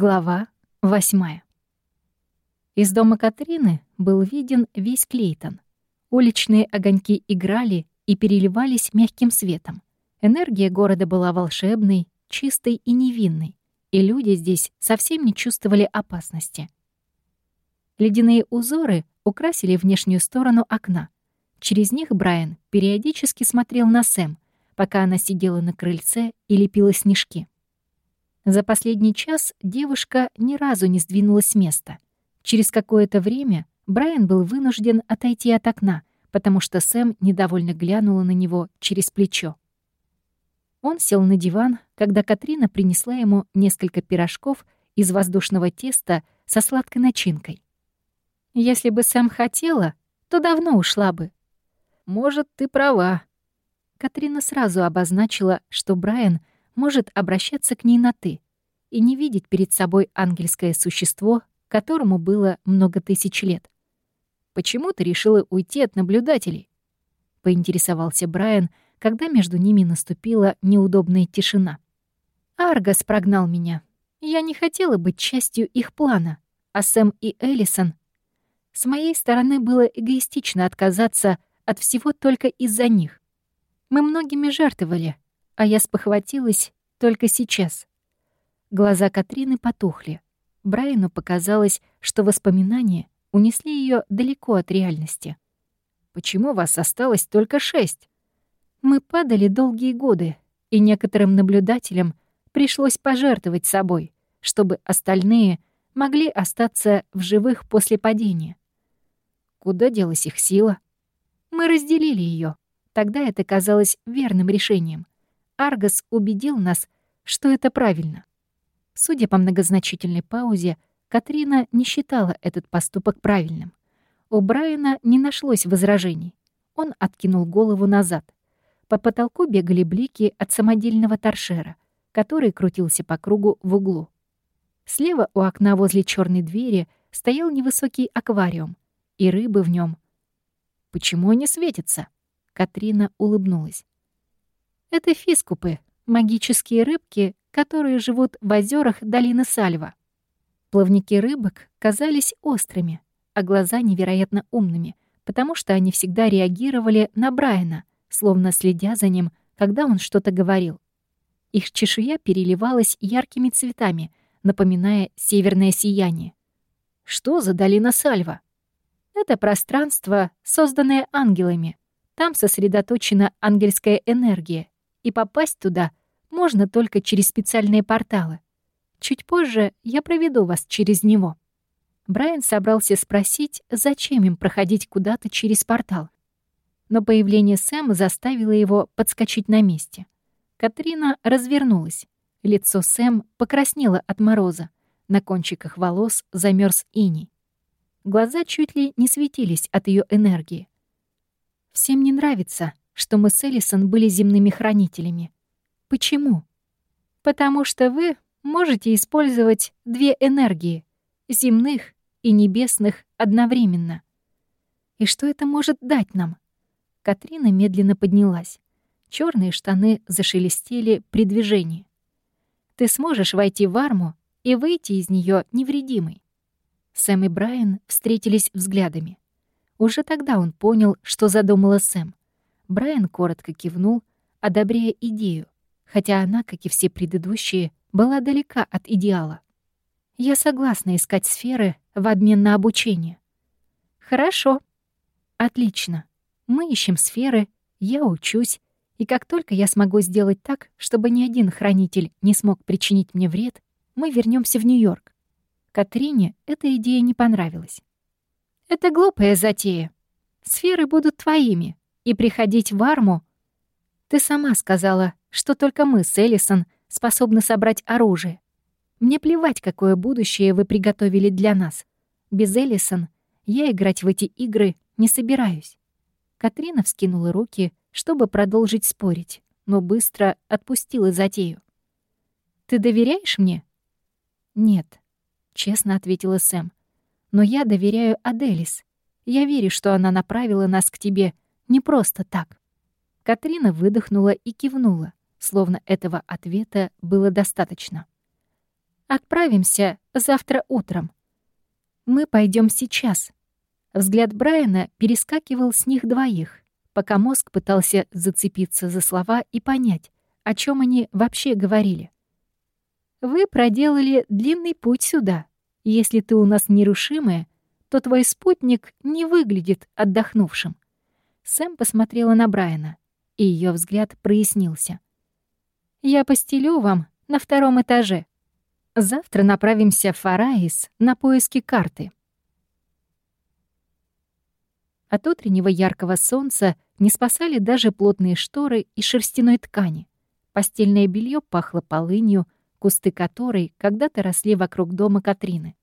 Глава восьмая. Из дома Катрины был виден весь Клейтон. Уличные огоньки играли и переливались мягким светом. Энергия города была волшебной, чистой и невинной, и люди здесь совсем не чувствовали опасности. Ледяные узоры украсили внешнюю сторону окна. Через них Брайан периодически смотрел на Сэм, пока она сидела на крыльце и лепила снежки. За последний час девушка ни разу не сдвинулась с места. Через какое-то время Брайан был вынужден отойти от окна, потому что Сэм недовольно глянула на него через плечо. Он сел на диван, когда Катрина принесла ему несколько пирожков из воздушного теста со сладкой начинкой. «Если бы Сэм хотела, то давно ушла бы». «Может, ты права». Катрина сразу обозначила, что Брайан может обращаться к ней на «ты» и не видеть перед собой ангельское существо, которому было много тысяч лет. «Почему ты решила уйти от наблюдателей?» — поинтересовался Брайан, когда между ними наступила неудобная тишина. «Аргас прогнал меня. Я не хотела быть частью их плана, а Сэм и Эллисон... С моей стороны было эгоистично отказаться от всего только из-за них. Мы многими жертвовали, а я спохватилась только сейчас. Глаза Катрины потухли. Брайану показалось, что воспоминания унесли ее далеко от реальности. «Почему вас осталось только шесть?» «Мы падали долгие годы, и некоторым наблюдателям пришлось пожертвовать собой, чтобы остальные могли остаться в живых после падения. Куда делась их сила? Мы разделили ее. Тогда это казалось верным решением. Аргос убедил нас, что это правильно. Судя по многозначительной паузе, Катрина не считала этот поступок правильным. У Брайана не нашлось возражений. Он откинул голову назад. По потолку бегали блики от самодельного торшера, который крутился по кругу в углу. Слева у окна возле черной двери стоял невысокий аквариум, и рыбы в нем. «Почему они светятся?» Катрина улыбнулась. Это фискупы, магические рыбки, которые живут в озерах долины Сальва. Плавники рыбок казались острыми, а глаза невероятно умными, потому что они всегда реагировали на Брайана, словно следя за ним, когда он что-то говорил. Их чешуя переливалась яркими цветами, напоминая северное сияние. Что за долина Сальва? Это пространство, созданное ангелами. Там сосредоточена ангельская энергия, и попасть туда можно только через специальные порталы. Чуть позже я проведу вас через него». Брайан собрался спросить, зачем им проходить куда-то через портал. Но появление Сэма заставило его подскочить на месте. Катрина развернулась. Лицо Сэм покраснело от мороза. На кончиках волос замерз иней. Глаза чуть ли не светились от ее энергии. «Всем не нравится, что мы с Элисон были земными хранителями. Почему? Потому что вы можете использовать две энергии — земных и небесных одновременно. И что это может дать нам? Катрина медленно поднялась. Черные штаны зашелестели при движении. Ты сможешь войти в арму и выйти из нее невредимой. Сэм и Брайан встретились взглядами. Уже тогда он понял, что задумала Сэм. Брайан коротко кивнул, одобряя идею, хотя она, как и все предыдущие, была далека от идеала. Я согласна искать сферы в обмен на обучение. Хорошо. Отлично. Мы ищем сферы, я учусь, и как только я смогу сделать так, чтобы ни один хранитель не смог причинить мне вред, мы вернемся в Нью-Йорк. Катрине эта идея не понравилась. Это глупая затея. Сферы будут твоими, и приходить в арму. Ты сама сказала, что только мы с Эллисон способны собрать оружие. Мне плевать, какое будущее вы приготовили для нас. Без Эллисон я играть в эти игры не собираюсь». Катрина вскинула руки, чтобы продолжить спорить, но быстро отпустила затею. «Ты доверяешь мне?» «Нет», — честно ответила Сэм. «Но я доверяю Аделис. Я верю, что она направила нас к тебе не просто так. Катрина выдохнула и кивнула, словно этого ответа было достаточно. Отправимся завтра утром. Мы пойдем сейчас. Взгляд Брайана перескакивал с них двоих, пока мозг пытался зацепиться за слова и понять, о чем они вообще говорили. Вы проделали длинный путь сюда. Если ты у нас нерушимая, то твой спутник не выглядит отдохнувшим. Сэм посмотрела на Брайана, и ее взгляд прояснился. «Я постелю вам на втором этаже. Завтра направимся в Фараис на поиски карты». От утреннего яркого солнца не спасали даже плотные шторы и шерстяной ткани. Постельное белье пахло полынью, кусты которой когда-то росли вокруг дома Катрины.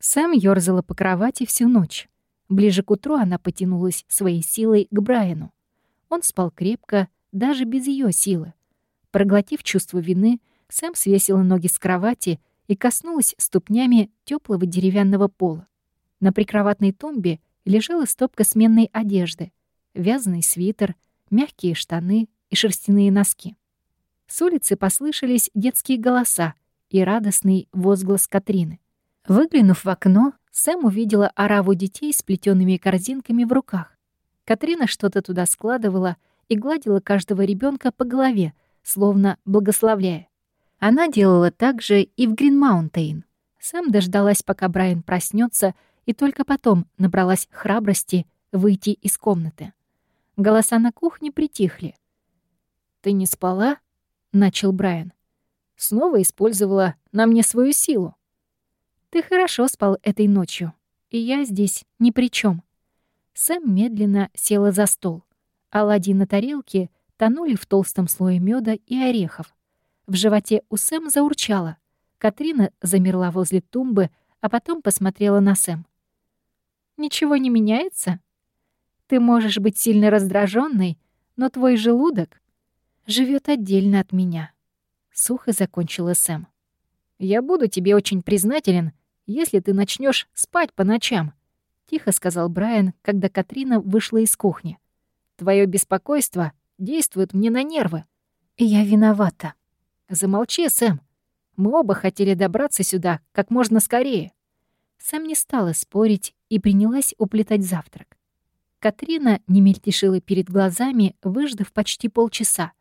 Сэм ёрзала по кровати всю ночь. Ближе к утру она потянулась своей силой к Брайану. Он спал крепко, даже без ее силы. Проглотив чувство вины, Сэм свесила ноги с кровати и коснулась ступнями теплого деревянного пола. На прикроватной тумбе лежала стопка сменной одежды, вязаный свитер, мягкие штаны и шерстяные носки. С улицы послышались детские голоса и радостный возглас Катрины. Выглянув в окно, Сэм увидела ораву детей с плетёными корзинками в руках. Катрина что-то туда складывала и гладила каждого ребенка по голове, словно благословляя. Она делала так же и в Гринмаунтейн. Сэм дождалась, пока Брайан проснется, и только потом набралась храбрости выйти из комнаты. Голоса на кухне притихли. «Ты не спала?» — начал Брайан. «Снова использовала на мне свою силу». Ты хорошо спал этой ночью, и я здесь ни при чем. Сэм медленно села за стол. Оладьи на тарелке тонули в толстом слое меда и орехов. В животе у Сэм заурчало. Катрина замерла возле тумбы, а потом посмотрела на Сэм. «Ничего не меняется? Ты можешь быть сильно раздраженной, но твой желудок живет отдельно от меня», — сухо закончила Сэм. «Я буду тебе очень признателен, если ты начнешь спать по ночам», — тихо сказал Брайан, когда Катрина вышла из кухни. «Твое беспокойство действует мне на нервы». «Я виновата». «Замолчи, Сэм. Мы оба хотели добраться сюда как можно скорее». Сэм не стала спорить и принялась уплетать завтрак. Катрина не мельтешила перед глазами, выждав почти полчаса,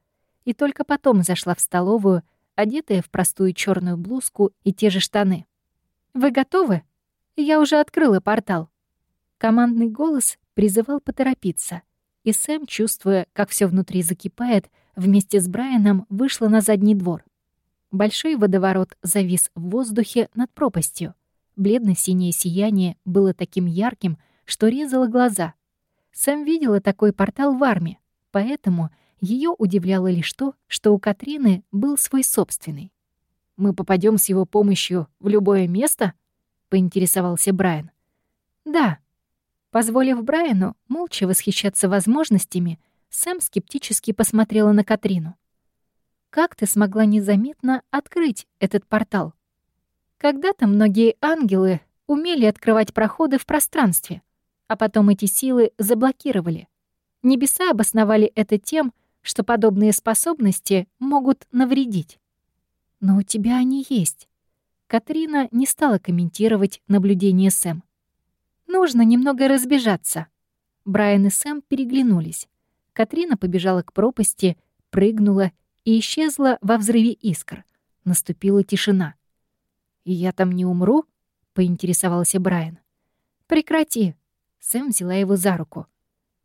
и только потом зашла в столовую, одетая в простую черную блузку и те же штаны. Вы готовы? Я уже открыла портал». Командный голос призывал поторопиться, и Сэм, чувствуя, как все внутри закипает, вместе с Брайаном вышла на задний двор. Большой водоворот завис в воздухе над пропастью. Бледно-синее сияние было таким ярким, что резало глаза. Сэм видела такой портал в армии, поэтому ее удивляло лишь то, что у Катрины был свой собственный. Мы попадем с его помощью в любое место?» — поинтересовался Брайан. «Да». Позволив Брайану молча восхищаться возможностями, Сэм скептически посмотрела на Катрину. «Как ты смогла незаметно открыть этот портал?» Когда-то многие ангелы умели открывать проходы в пространстве, а потом эти силы заблокировали. Небеса обосновали это тем, что подобные способности могут навредить. «Но у тебя они есть». Катрина не стала комментировать наблюдение Сэм. «Нужно немного разбежаться». Брайан и Сэм переглянулись. Катрина побежала к пропасти, прыгнула и исчезла во взрыве искр. Наступила тишина. «И я там не умру?» — поинтересовался Брайан. «Прекрати!» — Сэм взяла его за руку.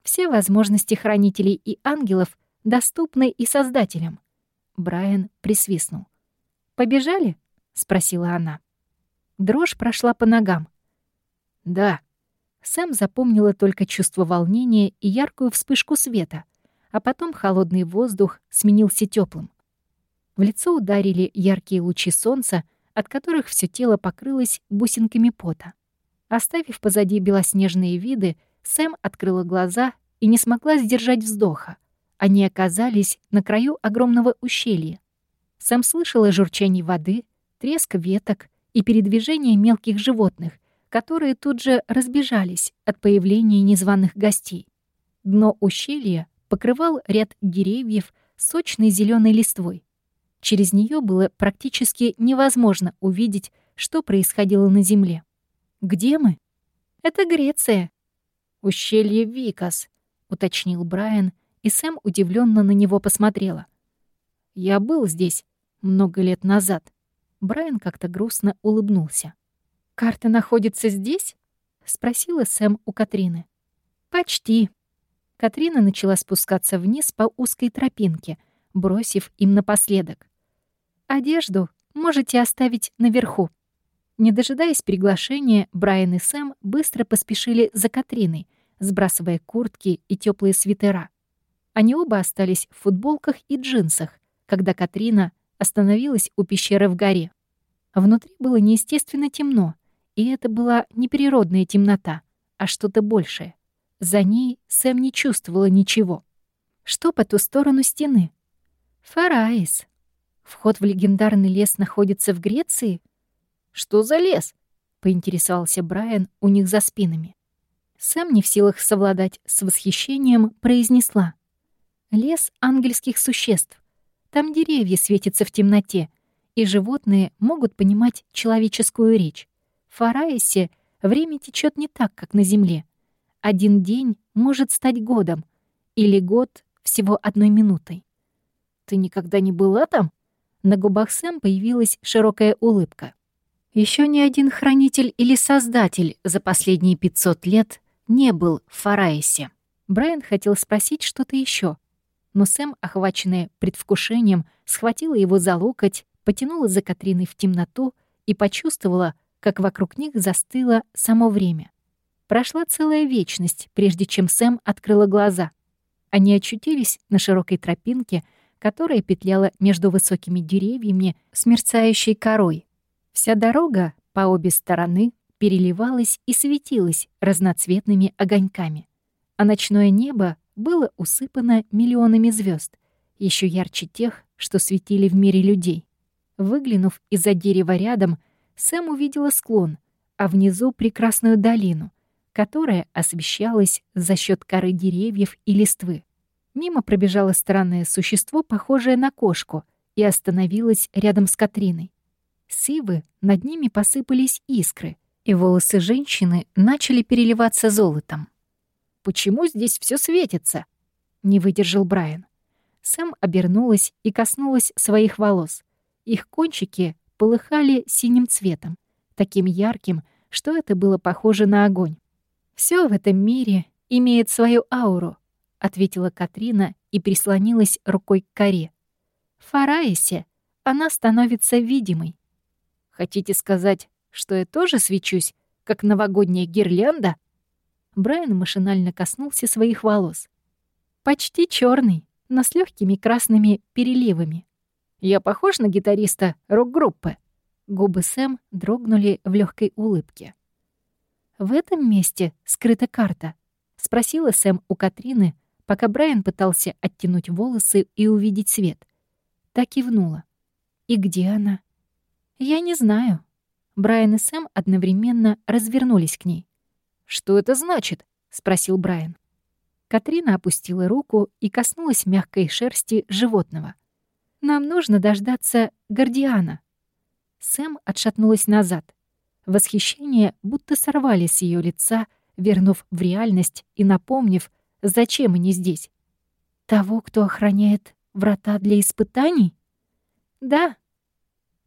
«Все возможности хранителей и ангелов доступны и создателям». Брайан присвистнул. «Побежали?» — спросила она. Дрожь прошла по ногам. «Да». Сэм запомнила только чувство волнения и яркую вспышку света, а потом холодный воздух сменился теплым. В лицо ударили яркие лучи солнца, от которых все тело покрылось бусинками пота. Оставив позади белоснежные виды, Сэм открыла глаза и не смогла сдержать вздоха. Они оказались на краю огромного ущелья. Сам слышала журчание воды, треск веток и передвижение мелких животных, которые тут же разбежались от появления незваных гостей. Дно ущелья покрывал ряд деревьев сочной зеленой листвой. Через нее было практически невозможно увидеть, что происходило на Земле. «Где мы?» «Это Греция». «Ущелье Викас», — уточнил Брайан, и Сэм удивленно на него посмотрела. «Я был здесь много лет назад». Брайан как-то грустно улыбнулся. «Карта находится здесь?» — спросила Сэм у Катрины. «Почти». Катрина начала спускаться вниз по узкой тропинке, бросив им напоследок. «Одежду можете оставить наверху». Не дожидаясь приглашения, Брайан и Сэм быстро поспешили за Катриной, сбрасывая куртки и теплые свитера. Они оба остались в футболках и джинсах, когда Катрина остановилась у пещеры в горе. Внутри было неестественно темно, и это была не природная темнота, а что-то большее. За ней Сэм не чувствовала ничего. Что по ту сторону стены? Фараис. Вход в легендарный лес находится в Греции? Что за лес? Поинтересовался Брайан у них за спинами. Сэм не в силах совладать с восхищением, произнесла. «Лес ангельских существ. Там деревья светятся в темноте, и животные могут понимать человеческую речь. В Фараисе время течет не так, как на Земле. Один день может стать годом, или год всего одной минутой. «Ты никогда не была там?» На губах Сэм появилась широкая улыбка. Еще ни один хранитель или создатель за последние 500 лет не был в Фараисе. Брайан хотел спросить что-то еще, но Сэм, охваченная предвкушением, схватила его за локоть, потянула за Катриной в темноту и почувствовала, как вокруг них застыло само время. Прошла целая вечность, прежде чем Сэм открыла глаза. Они очутились на широкой тропинке, которая петляла между высокими деревьями с мерцающей корой. Вся дорога по обе стороны переливалась и светилась разноцветными огоньками, а ночное небо было усыпано миллионами звезд, еще ярче тех, что светили в мире людей. Выглянув из-за дерева рядом, Сэм увидела склон, а внизу прекрасную долину, которая освещалась за счет коры деревьев и листвы. Мимо пробежало странное существо, похожее на кошку, и остановилось рядом с Катриной. С ивы над ними посыпались искры, и волосы женщины начали переливаться золотом. «Почему здесь все светится?» — не выдержал Брайан. Сэм обернулась и коснулась своих волос. Их кончики полыхали синим цветом, таким ярким, что это было похоже на огонь. Все в этом мире имеет свою ауру», — ответила Катрина и прислонилась рукой к коре. «В Фараисе она становится видимой». «Хотите сказать, что я тоже свечусь, как новогодняя гирлянда?» Брайан машинально коснулся своих волос. «Почти черный, но с легкими красными переливами. Я похож на гитариста рок-группы?» Губы Сэм дрогнули в легкой улыбке. «В этом месте скрыта карта?» — спросила Сэм у Катрины, пока Брайан пытался оттянуть волосы и увидеть свет. Так кивнула. «И где она?» «Я не знаю». Брайан и Сэм одновременно развернулись к ней. «Что это значит?» — спросил Брайан. Катрина опустила руку и коснулась мягкой шерсти животного. «Нам нужно дождаться Гордиана». Сэм отшатнулась назад. Восхищение будто сорвали с ее лица, вернув в реальность и напомнив, зачем они здесь. Того, кто охраняет врата для испытаний? Да.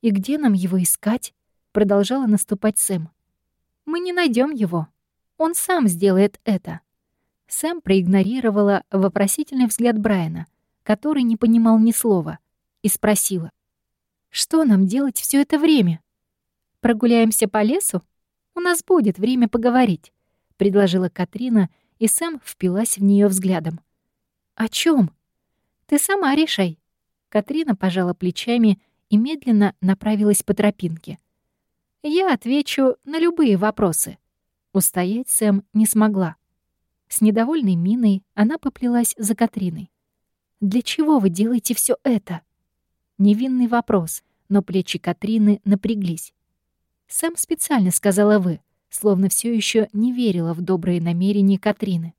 И где нам его искать? Продолжала наступать Сэм. Мы не найдем его. Он сам сделает это. Сэм проигнорировала вопросительный взгляд Брайана, который не понимал ни слова, и спросила. «Что нам делать все это время?» Прогуляемся по лесу? У нас будет время поговорить», — предложила Катрина, и Сэм впилась в нее взглядом. «О чем? Ты сама решай». Катрина пожала плечами и медленно направилась по тропинке. «Я отвечу на любые вопросы». Устоять Сэм не смогла. С недовольной миной она поплелась за Катриной. «Для чего вы делаете все это?» Невинный вопрос, но плечи Катрины напряглись. Сам специально сказала «вы», словно все еще не верила в добрые намерения Катрины.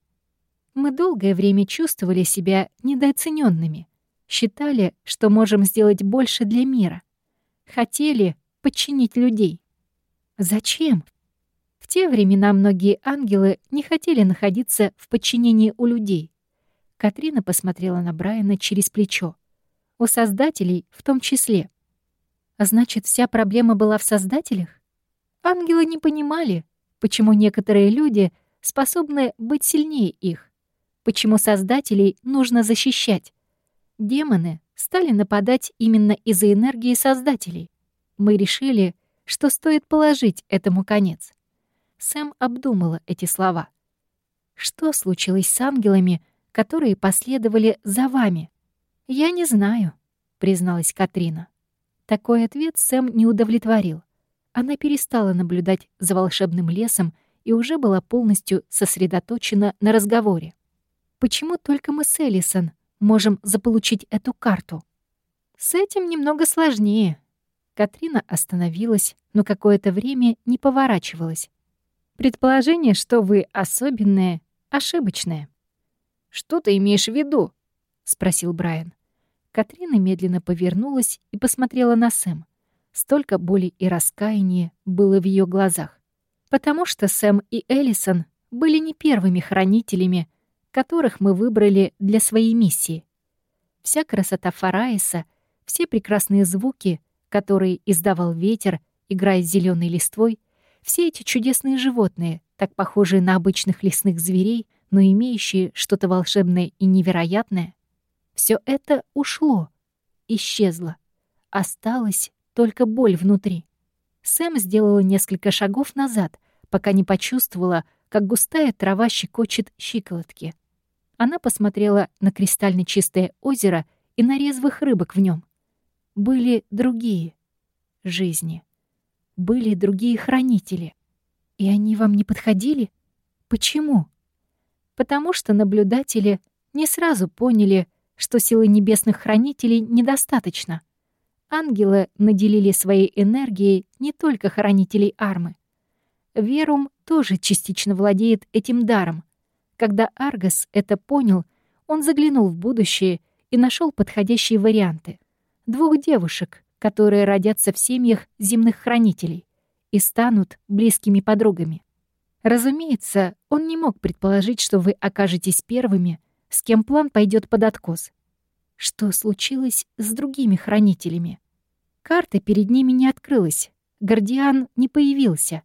Мы долгое время чувствовали себя недооцененными. считали, что можем сделать больше для мира. Хотели подчинить людей. Зачем? В те времена многие ангелы не хотели находиться в подчинении у людей. Катрина посмотрела на Брайана через плечо. У создателей в том числе. А значит, вся проблема была в создателях? Ангелы не понимали, почему некоторые люди способны быть сильнее их, почему создателей нужно защищать. Демоны стали нападать именно из-за энергии создателей. Мы решили, что стоит положить этому конец. Сэм обдумала эти слова. Что случилось с ангелами, которые последовали за вами? Я не знаю, призналась Катрина. Такой ответ Сэм не удовлетворил. Она перестала наблюдать за волшебным лесом и уже была полностью сосредоточена на разговоре. Почему только мы с Элисон можем заполучить эту карту? С этим немного сложнее. Катрина остановилась, но какое-то время не поворачивалась. Предположение, что вы особенное, ошибочное. «Что ты имеешь в виду?» — спросил Брайан. Катрина медленно повернулась и посмотрела на Сэм. Столько боли и раскаяния было в ее глазах. Потому что Сэм и Эллисон были не первыми хранителями, которых мы выбрали для своей миссии. Вся красота Фараиса, все прекрасные звуки, которые издавал ветер, играя с зеленой листвой, все эти чудесные животные, так похожие на обычных лесных зверей — но имеющие что-то волшебное и невероятное, все это ушло, исчезло. Осталась только боль внутри. Сэм сделала несколько шагов назад, пока не почувствовала, как густая трава щекочет щиколотки. Она посмотрела на кристально чистое озеро и на резвых рыбок в нем. Были другие жизни. Были другие хранители. И они вам не подходили? Почему? потому что наблюдатели не сразу поняли, что силы небесных хранителей недостаточно. Ангелы наделили своей энергией не только хранителей армы. Верум тоже частично владеет этим даром. Когда Аргас это понял, он заглянул в будущее и нашел подходящие варианты. Двух девушек, которые родятся в семьях земных хранителей и станут близкими подругами. Разумеется, он не мог предположить, что вы окажетесь первыми, с кем план пойдет под откос. Что случилось с другими хранителями? Карта перед ними не открылась, Гардиан не появился.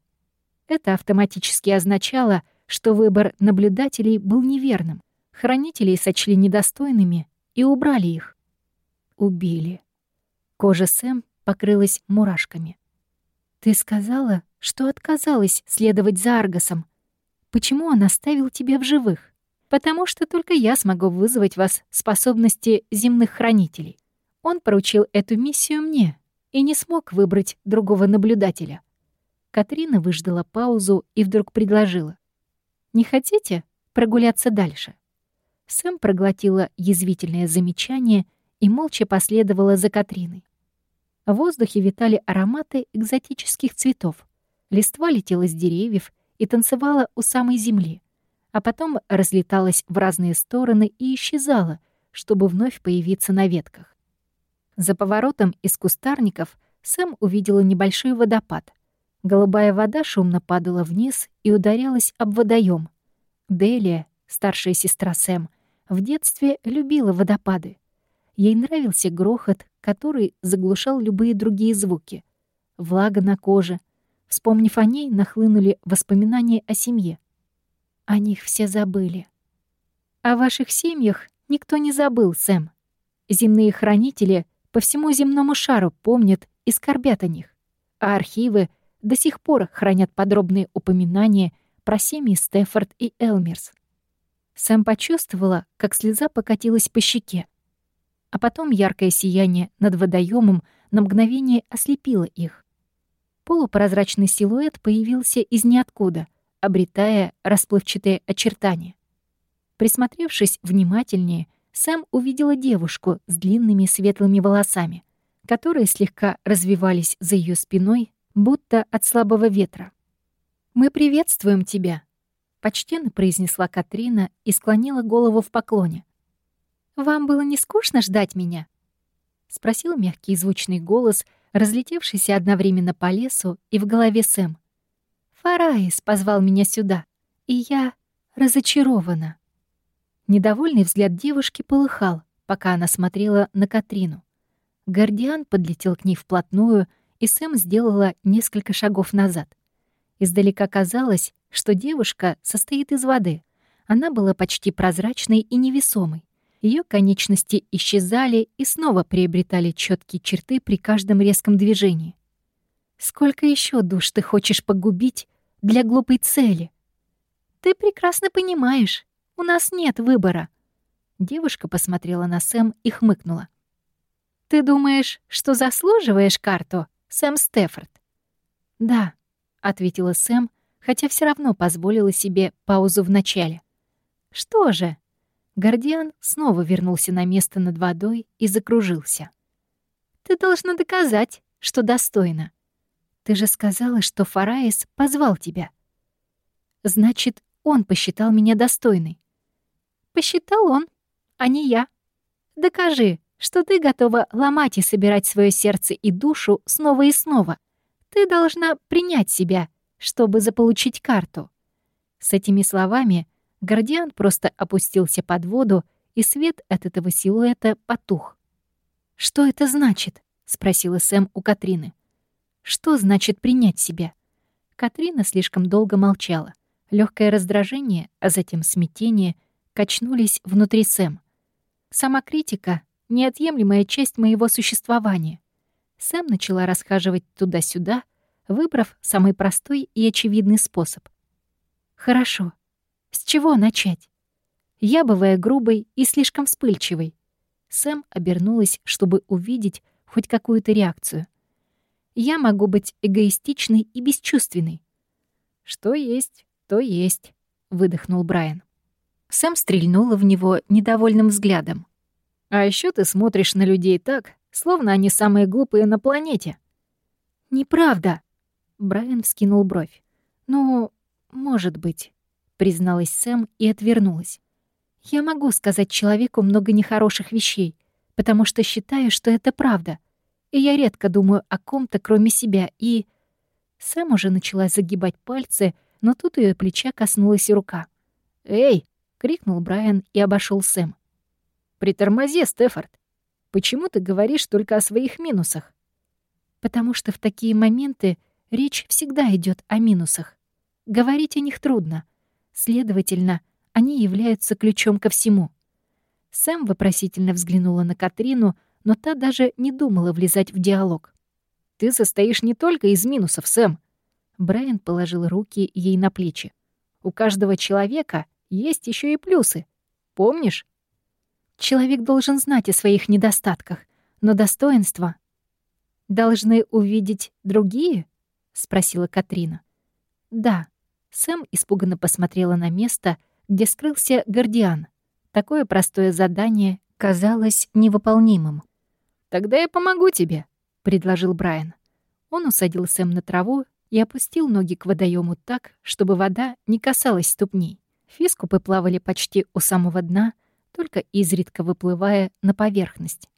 Это автоматически означало, что выбор наблюдателей был неверным. Хранителей сочли недостойными и убрали их. Убили. Кожа Сэм покрылась мурашками. «Ты сказала, что отказалась следовать за Аргосом. Почему он оставил тебя в живых? Потому что только я смогу вызвать вас способности земных хранителей. Он поручил эту миссию мне и не смог выбрать другого наблюдателя. Катрина выждала паузу и вдруг предложила. «Не хотите прогуляться дальше?» Сэм проглотила язвительное замечание и молча последовала за Катриной. В воздухе витали ароматы экзотических цветов. Листва летела с деревьев и танцевала у самой земли, а потом разлеталась в разные стороны и исчезала, чтобы вновь появиться на ветках. За поворотом из кустарников Сэм увидела небольшой водопад. Голубая вода шумно падала вниз и ударялась об водоем. Делия, старшая сестра Сэм, в детстве любила водопады. Ей нравился грохот, который заглушал любые другие звуки. Влага на коже, Вспомнив о ней, нахлынули воспоминания о семье. О них все забыли. О ваших семьях никто не забыл, Сэм. Земные хранители по всему земному шару помнят и скорбят о них. А архивы до сих пор хранят подробные упоминания про семьи Стефорд и Элмерс. Сэм почувствовала, как слеза покатилась по щеке. А потом яркое сияние над водоемом на мгновение ослепило их. Полупрозрачный силуэт появился из ниоткуда, обретая расплывчатые очертания. Присмотревшись внимательнее, Сэм увидела девушку с длинными светлыми волосами, которые слегка развивались за ее спиной, будто от слабого ветра. «Мы приветствуем тебя», — почтенно произнесла Катрина и склонила голову в поклоне. «Вам было не скучно ждать меня?» — спросил мягкий звучный голос, разлетевшийся одновременно по лесу и в голове Сэм. «Фараис позвал меня сюда, и я разочарована». Недовольный взгляд девушки полыхал, пока она смотрела на Катрину. Гардиан подлетел к ней вплотную, и Сэм сделала несколько шагов назад. Издалека казалось, что девушка состоит из воды. Она была почти прозрачной и невесомой. Ее конечности исчезали и снова приобретали четкие черты при каждом резком движении. «Сколько еще душ ты хочешь погубить для глупой цели?» «Ты прекрасно понимаешь, у нас нет выбора». Девушка посмотрела на Сэм и хмыкнула. «Ты думаешь, что заслуживаешь карту, Сэм Стефорд?» «Да», — ответила Сэм, хотя все равно позволила себе паузу в начале. «Что же?» Гордиан снова вернулся на место над водой и закружился. «Ты должна доказать, что достойна. Ты же сказала, что Фараис позвал тебя. Значит, он посчитал меня достойной. Посчитал он, а не я. Докажи, что ты готова ломать и собирать свое сердце и душу снова и снова. Ты должна принять себя, чтобы заполучить карту». С этими словами Гордиан просто опустился под воду, и свет от этого силуэта потух. «Что это значит?» — спросила Сэм у Катрины. «Что значит принять себя?» Катрина слишком долго молчала. Легкое раздражение, а затем смятение качнулись внутри Сэм. Самокритика — неотъемлемая часть моего существования. Сэм начала расхаживать туда-сюда, выбрав самый простой и очевидный способ. «Хорошо», с чего начать? Я, бывая грубой и слишком вспыльчивой. Сэм обернулась, чтобы увидеть хоть какую-то реакцию. Я могу быть эгоистичной и бесчувственной. «Что есть, то есть», — выдохнул Брайан. Сэм стрельнула в него недовольным взглядом. «А еще ты смотришь на людей так, словно они самые глупые на планете». «Неправда», — Брайан вскинул бровь. «Ну, может быть». — призналась Сэм и отвернулась. «Я могу сказать человеку много нехороших вещей, потому что считаю, что это правда. И я редко думаю о ком-то, кроме себя, и...» Сэм уже начала загибать пальцы, но тут ее плеча коснулась рука. «Эй!» — крикнул Брайан и обошел Сэм. «Притормози, Стефорд. Почему ты говоришь только о своих минусах?» «Потому что в такие моменты речь всегда идет о минусах. Говорить о них трудно, Следовательно, они являются ключом ко всему. Сэм вопросительно взглянула на Катрину, но та даже не думала влезать в диалог. «Ты состоишь не только из минусов, Сэм!» Брайан положил руки ей на плечи. «У каждого человека есть еще и плюсы. Помнишь?» «Человек должен знать о своих недостатках, но достоинства должны увидеть другие?» — спросила Катрина. «Да», Сэм испуганно посмотрела на место, где скрылся Гардиан. Такое простое задание казалось невыполнимым. «Тогда я помогу тебе», — предложил Брайан. Он усадил Сэм на траву и опустил ноги к водоему так, чтобы вода не касалась ступней. Фискупы плавали почти у самого дна, только изредка выплывая на поверхность.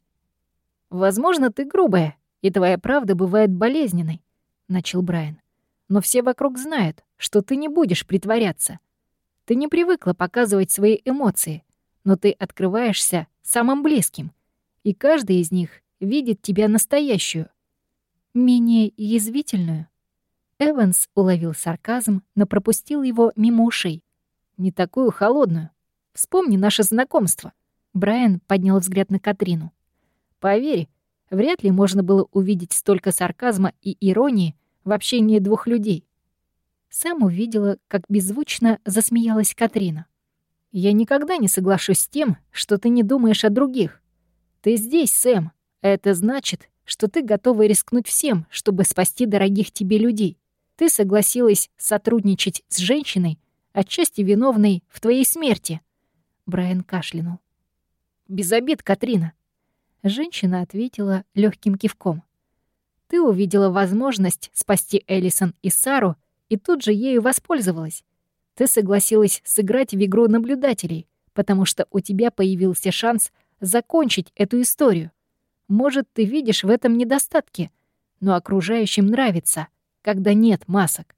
«Возможно, ты грубая, и твоя правда бывает болезненной», — начал Брайан. «Но все вокруг знают, что ты не будешь притворяться. Ты не привыкла показывать свои эмоции, но ты открываешься самым близким, и каждый из них видит тебя настоящую. Менее язвительную. Эванс уловил сарказм, но пропустил его мимо ушей. Не такую холодную. Вспомни наше знакомство. Брайан поднял взгляд на Катрину. Поверь, вряд ли можно было увидеть столько сарказма и иронии в общении двух людей. Сэм увидела, как беззвучно засмеялась Катрина. «Я никогда не соглашусь с тем, что ты не думаешь о других. Ты здесь, Сэм. Это значит, что ты готова рискнуть всем, чтобы спасти дорогих тебе людей. Ты согласилась сотрудничать с женщиной, отчасти виновной в твоей смерти». Брайан кашлянул. «Без обид, Катрина». Женщина ответила легким кивком. «Ты увидела возможность спасти Эллисон и Сару — и тут же ею воспользовалась. Ты согласилась сыграть в игру наблюдателей, потому что у тебя появился шанс закончить эту историю. Может, ты видишь в этом недостатки, но окружающим нравится, когда нет масок.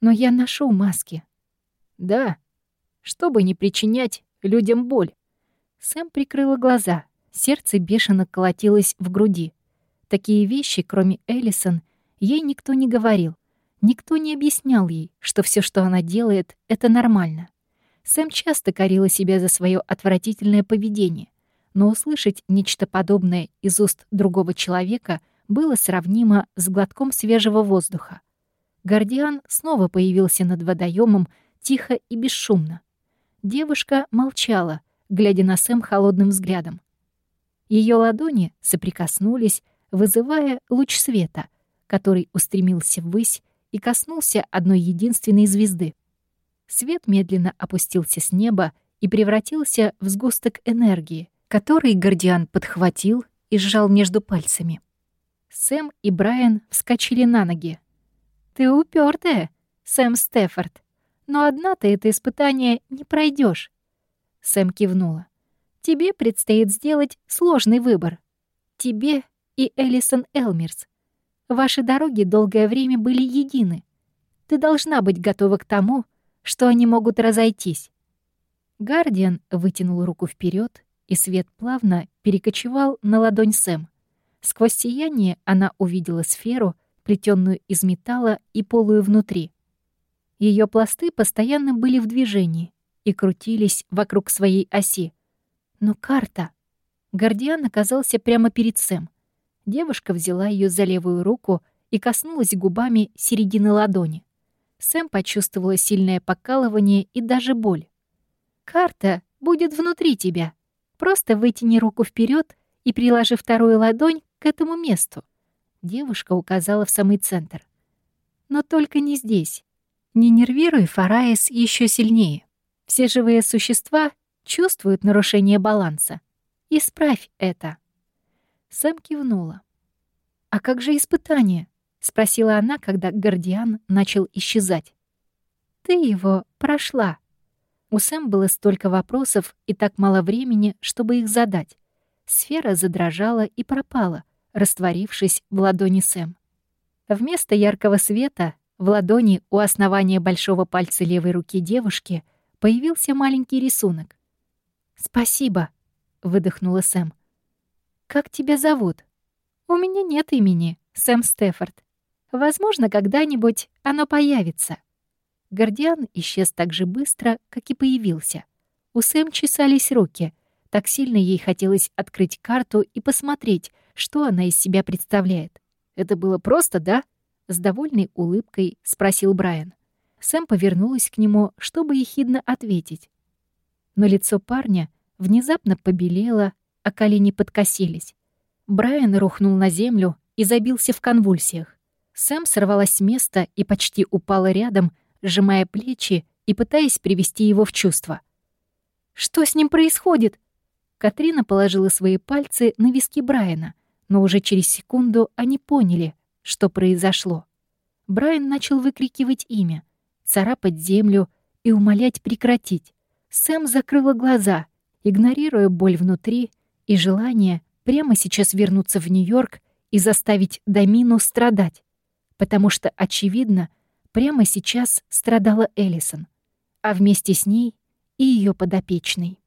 Но я ношу маски. Да, чтобы не причинять людям боль. Сэм прикрыла глаза, сердце бешено колотилось в груди. Такие вещи, кроме Эллисон, ей никто не говорил. Никто не объяснял ей, что все, что она делает, это нормально. Сэм часто корила себя за свое отвратительное поведение, но услышать нечто подобное из уст другого человека было сравнимо с глотком свежего воздуха. Гардиан снова появился над водоемом тихо и бесшумно. Девушка молчала, глядя на Сэм холодным взглядом. Ее ладони соприкоснулись, вызывая луч света, который устремился ввысь и коснулся одной единственной звезды. Свет медленно опустился с неба и превратился в сгусток энергии, который Гардиан подхватил и сжал между пальцами. Сэм и Брайан вскочили на ноги. «Ты упертая, Сэм Стефорд, но одна ты это испытание не пройдешь. Сэм кивнула. «Тебе предстоит сделать сложный выбор. Тебе и Элисон Элмерс. Ваши дороги долгое время были едины. Ты должна быть готова к тому, что они могут разойтись». Гардиан вытянул руку вперед, и свет плавно перекочевал на ладонь Сэм. Сквозь сияние она увидела сферу, плетенную из металла и полую внутри. Ее пласты постоянно были в движении и крутились вокруг своей оси. Но карта... Гордиан оказался прямо перед Сэм. Девушка взяла ее за левую руку и коснулась губами середины ладони. Сэм почувствовала сильное покалывание и даже боль. «Карта будет внутри тебя. Просто вытяни руку вперед и приложи вторую ладонь к этому месту». Девушка указала в самый центр. «Но только не здесь. Не нервируй Фараис еще сильнее. Все живые существа чувствуют нарушение баланса. Исправь это». Сэм кивнула. «А как же испытание?» — спросила она, когда Гардиан начал исчезать. «Ты его прошла». У Сэм было столько вопросов и так мало времени, чтобы их задать. Сфера задрожала и пропала, растворившись в ладони Сэм. Вместо яркого света в ладони у основания большого пальца левой руки девушки появился маленький рисунок. «Спасибо», — выдохнула Сэм. «Как тебя зовут?» «У меня нет имени, Сэм Стефорд. Возможно, когда-нибудь оно появится». Гордиан исчез так же быстро, как и появился. У Сэм чесались руки. Так сильно ей хотелось открыть карту и посмотреть, что она из себя представляет. «Это было просто, да?» — с довольной улыбкой спросил Брайан. Сэм повернулась к нему, чтобы ехидно ответить. Но лицо парня внезапно побелело, а колени подкосились. Брайан рухнул на землю и забился в конвульсиях. Сэм сорвалась с места и почти упала рядом, сжимая плечи и пытаясь привести его в чувство. «Что с ним происходит?» Катрина положила свои пальцы на виски Брайана, но уже через секунду они поняли, что произошло. Брайан начал выкрикивать имя, царапать землю и умолять прекратить. Сэм закрыла глаза, игнорируя боль внутри и желание прямо сейчас вернуться в Нью-Йорк и заставить Дамину страдать, потому что, очевидно, прямо сейчас страдала Эллисон, а вместе с ней и ее подопечный.